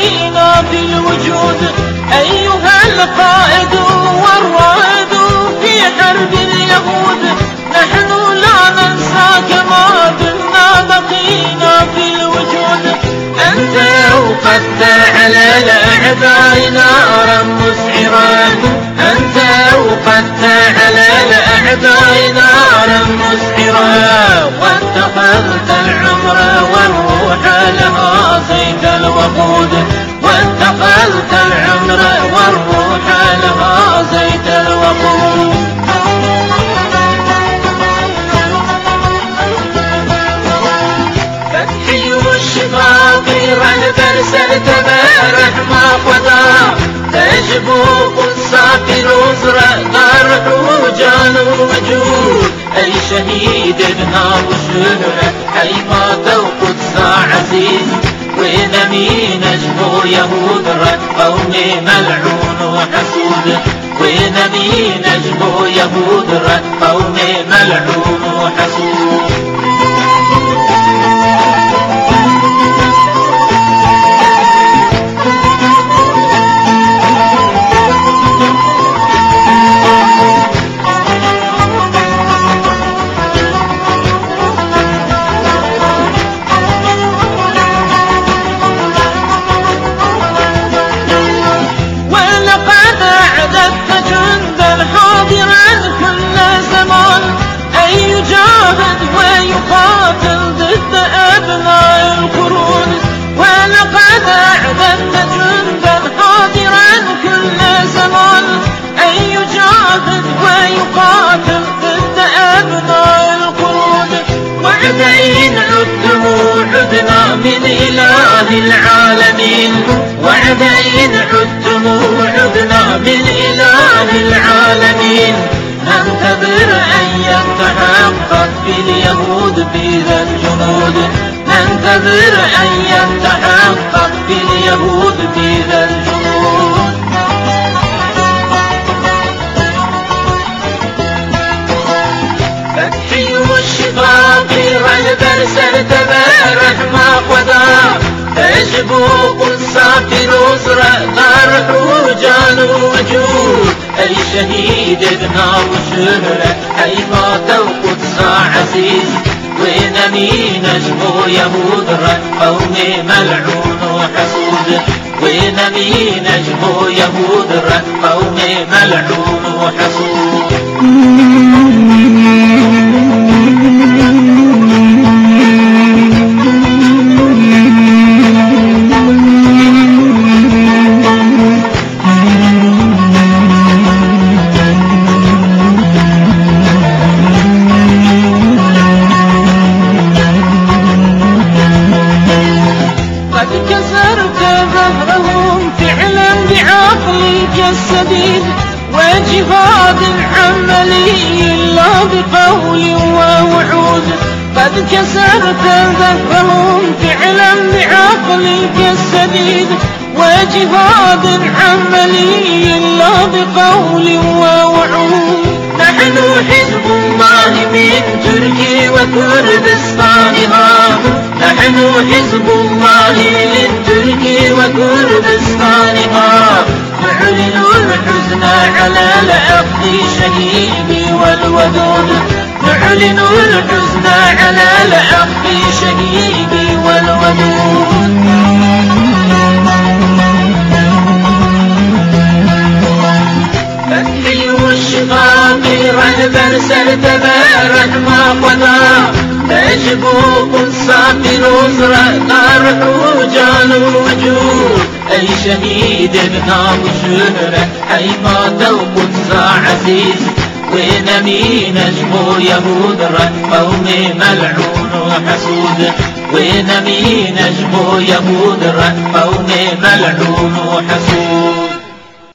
في الوجود أيها القائد والرائد في حرب اليهود نحن لا ننساك ما دمنا بقينا في الوجود أنت أوقدت على الأعداء نارا مسعرا. أنت أوقدت على الأعداء نارا مسعرا. واتخذت العمر والروح زيت الوقود واتخذت العمر والروح لها زيت الوقود. فتحي والشفاق رهب ارسل تبارك ما قضى تجبو قصة في نصرة طرح وجان وجود. أي شهيد ابنا وشهرة حيفا وقدس عزيز وين مين اجبو يهود رد قومي ملعون وحسود. وين مين اجبو يهود رد قومي ملعون وحسود. عدنا من إله العالمين. وعدين عدتم يتحقق في اليهود في ذا الجنود. ننتظر أن يتحقق في ذا الجنود. فتحي والشفاق والبرسل تبارك ما قضى. تجبو قصة في نصرة طرح وجان وجود. أي شهيد ابنا وشهرة حيفا وقدس عزيز وين مين اجبو يهود رد قومي ملعون وحسود. وين مين اجبو يهود رد قومي ملعون وحسود. بعقلك السديد وجهاد عملي لا بقول ووعود. قد كسرت ظهرهم فعلا بعقلك السديد وجهاد عملي لا بقول ووعود. نحن حزب الله من تركي وكردستانها نحن حزب الله للترك وكردستانها الحزن على العقد شهيد والودود. نعلن الحزن على العقد شهيد والودود. تبارك ما قضى. تجبو قصة في نصرة وجود أي شهيد ابنا وشهرة حيفا وقدس عزيز. وين مين اجمو يهود قوم ملعون وحسود. وين مين اجمو يهود قوم ملعون وحسود.